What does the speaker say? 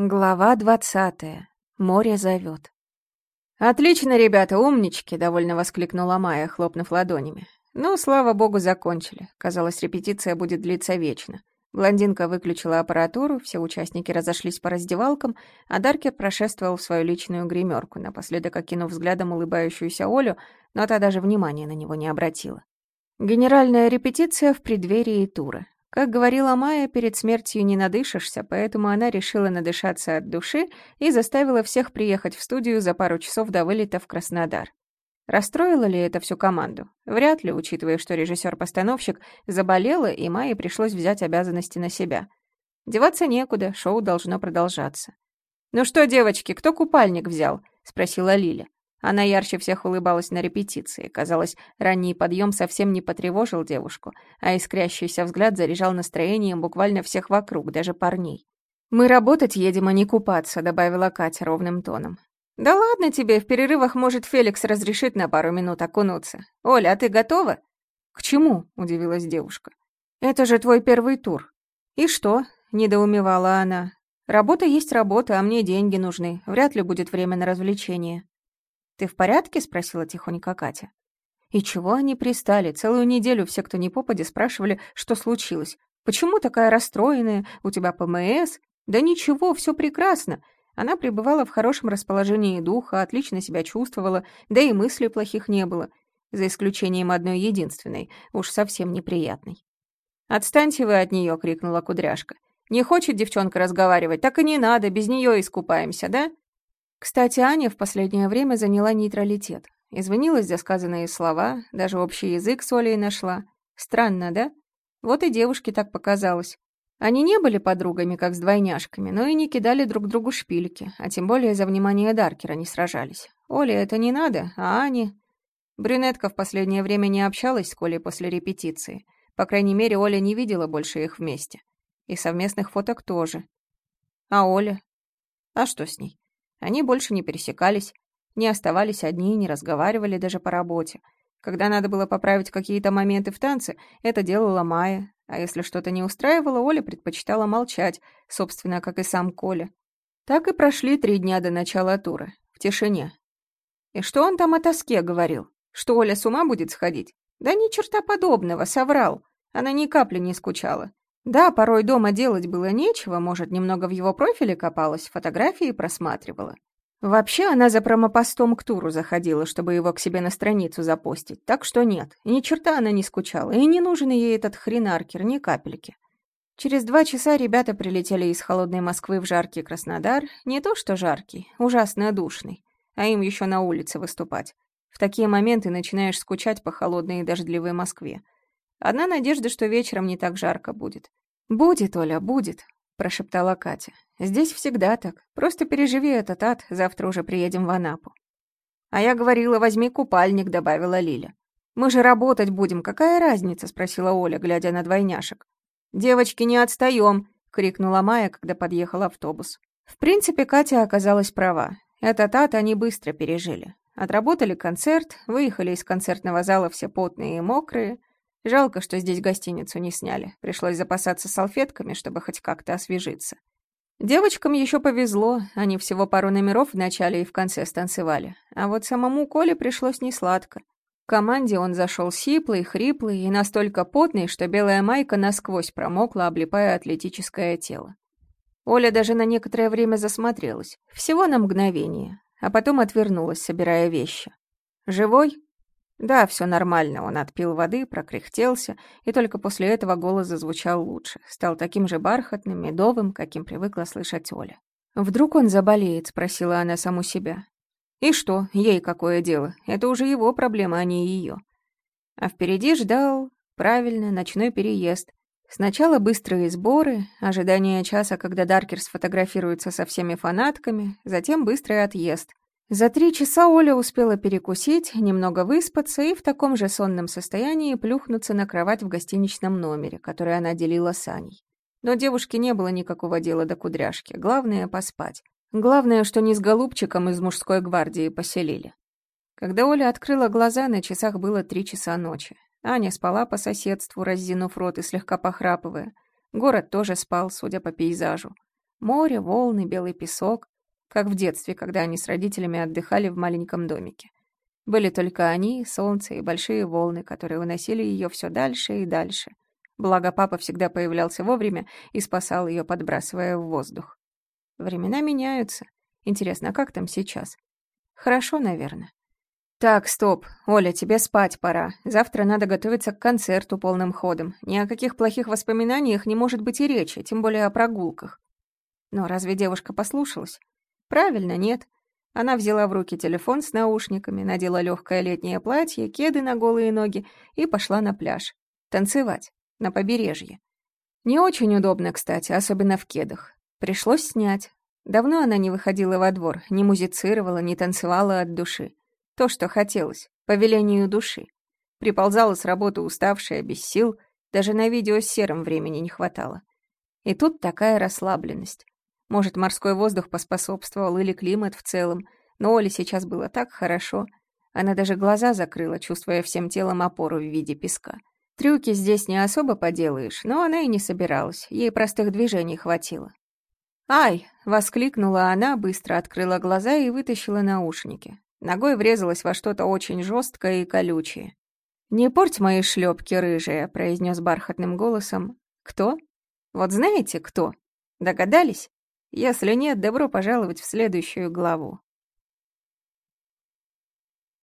Глава двадцатая. Море зовет. «Отлично, ребята, умнички!» — довольно воскликнула Майя, хлопнув ладонями. «Ну, слава богу, закончили. Казалось, репетиция будет длиться вечно. Блондинка выключила аппаратуру, все участники разошлись по раздевалкам, а Даркер прошествовал в свою личную гримерку, напоследок окинув взглядом улыбающуюся Олю, но та даже внимания на него не обратила. Генеральная репетиция в преддверии тура. Как говорила Майя, перед смертью не надышишься, поэтому она решила надышаться от души и заставила всех приехать в студию за пару часов до вылета в Краснодар. Расстроило ли это всю команду? Вряд ли, учитывая, что режиссер-постановщик заболела, и Майе пришлось взять обязанности на себя. Деваться некуда, шоу должно продолжаться. «Ну что, девочки, кто купальник взял?» — спросила Лиля. Она ярче всех улыбалась на репетиции. Казалось, ранний подъем совсем не потревожил девушку, а искрящийся взгляд заряжал настроением буквально всех вокруг, даже парней. «Мы работать едем, а не купаться», — добавила Катя ровным тоном. «Да ладно тебе, в перерывах, может, Феликс разрешит на пару минут окунуться. Оля, а ты готова?» «К чему?» — удивилась девушка. «Это же твой первый тур». «И что?» — недоумевала она. «Работа есть работа, а мне деньги нужны. Вряд ли будет время на развлечения». «Ты в порядке?» — спросила тихонько Катя. И чего они пристали? Целую неделю все, кто не попади, спрашивали, что случилось. «Почему такая расстроенная? У тебя ПМС?» «Да ничего, все прекрасно». Она пребывала в хорошем расположении духа, отлично себя чувствовала, да и мыслей плохих не было, за исключением одной единственной, уж совсем неприятной. «Отстаньте вы от нее!» — крикнула кудряшка. «Не хочет девчонка разговаривать, так и не надо, без нее искупаемся, да?» Кстати, Аня в последнее время заняла нейтралитет. Извинилась за сказанные слова, даже общий язык с Олей нашла. Странно, да? Вот и девушке так показалось. Они не были подругами, как с двойняшками, но и не кидали друг другу шпильки, а тем более за внимание Даркера не сражались. Оле это не надо, а Ане... Брюнетка в последнее время не общалась с Колей после репетиции. По крайней мере, Оля не видела больше их вместе. И совместных фоток тоже. А Оля? А что с ней? Они больше не пересекались, не оставались одни, не разговаривали даже по работе. Когда надо было поправить какие-то моменты в танце, это делала Майя, а если что-то не устраивало, Оля предпочитала молчать, собственно, как и сам Коля. Так и прошли три дня до начала тура, в тишине. И что он там о тоске говорил? Что Оля с ума будет сходить? Да ни черта подобного, соврал. Она ни капли не скучала. Да, порой дома делать было нечего, может, немного в его профиле копалась, фотографии просматривала. Вообще, она за промопостом к туру заходила, чтобы его к себе на страницу запостить, так что нет, ни черта она не скучала, и не нужен ей этот хренаркер, ни капельки. Через два часа ребята прилетели из холодной Москвы в жаркий Краснодар, не то что жаркий, ужасно душный, а им еще на улице выступать. В такие моменты начинаешь скучать по холодной и дождливой Москве. Одна надежда, что вечером не так жарко будет. «Будет, Оля, будет», — прошептала Катя. «Здесь всегда так. Просто переживи этот ад, завтра уже приедем в Анапу». «А я говорила, возьми купальник», — добавила Лиля. «Мы же работать будем, какая разница?» — спросила Оля, глядя на двойняшек. «Девочки, не отстаем!» — крикнула Майя, когда подъехал автобус. В принципе, Катя оказалась права. Этот ад они быстро пережили. Отработали концерт, выехали из концертного зала все потные и мокрые, Жалко, что здесь гостиницу не сняли. Пришлось запасаться салфетками, чтобы хоть как-то освежиться. Девочкам еще повезло, они всего пару номеров в начале и в конце станцевали. А вот самому Коле пришлось несладко. В команде он зашел сиплый, хриплый и настолько потный, что белая майка насквозь промокла, облепая атлетическое тело. Оля даже на некоторое время засмотрелась, всего на мгновение, а потом отвернулась, собирая вещи. «Живой?» Да, все нормально, он отпил воды, прокряхтелся, и только после этого голос зазвучал лучше, стал таким же бархатным, медовым, каким привыкла слышать Оля. «Вдруг он заболеет?» — спросила она саму себя. «И что, ей какое дело? Это уже его проблема, а не ее». А впереди ждал, правильно, ночной переезд. Сначала быстрые сборы, ожидание часа, когда Даркер сфотографируется со всеми фанатками, затем быстрый отъезд, за три часа Оля успела перекусить, немного выспаться и в таком же сонном состоянии плюхнуться на кровать в гостиничном номере, который она делила с Аней. Но девушке не было никакого дела до кудряшки, главное — поспать. Главное, что не с голубчиком из мужской гвардии поселили. Когда Оля открыла глаза, на часах было три часа ночи. Аня спала по соседству, раззинув рот и слегка похрапывая. Город тоже спал, судя по пейзажу. Море, волны, белый песок, как в детстве, когда они с родителями отдыхали в маленьком домике. Были только они, солнце и большие волны, которые уносили ее все дальше и дальше. Благо, папа всегда появлялся вовремя и спасал ее, подбрасывая в воздух. Времена меняются. Интересно, а как там сейчас? Хорошо, наверное. «Так, стоп. Оля, тебе спать пора. Завтра надо готовиться к концерту полным ходом. Ни о каких плохих воспоминаниях не может быть и речи, тем более о прогулках». Но разве девушка послушалась? Правильно, нет. Она взяла в руки телефон с наушниками, надела легкое летнее платье, кеды на голые ноги и пошла на пляж. Танцевать. На побережье. Не очень удобно, кстати, особенно в кедах. Пришлось снять. Давно она не выходила во двор, не музицировала, не танцевала от души. То, что хотелось, по велению души. Приползала с работы уставшая, без сил, даже на видео с серым времени не хватало. И тут такая расслабленность. Может, морской воздух поспособствовал или климат в целом, но Оле сейчас было так хорошо. Она даже глаза закрыла, чувствуя всем телом опору в виде песка. Трюки здесь не особо поделаешь, но она и не собиралась, ей простых движений хватило. «Ай!» — воскликнула она, быстро открыла глаза и вытащила наушники. Ногой врезалась во что-то очень жесткое и колючее. «Не порть мои шлепки, рыжие», — произнес бархатным голосом. «Кто? Вот знаете, кто? Догадались? Если нет, добро пожаловать в следующую главу.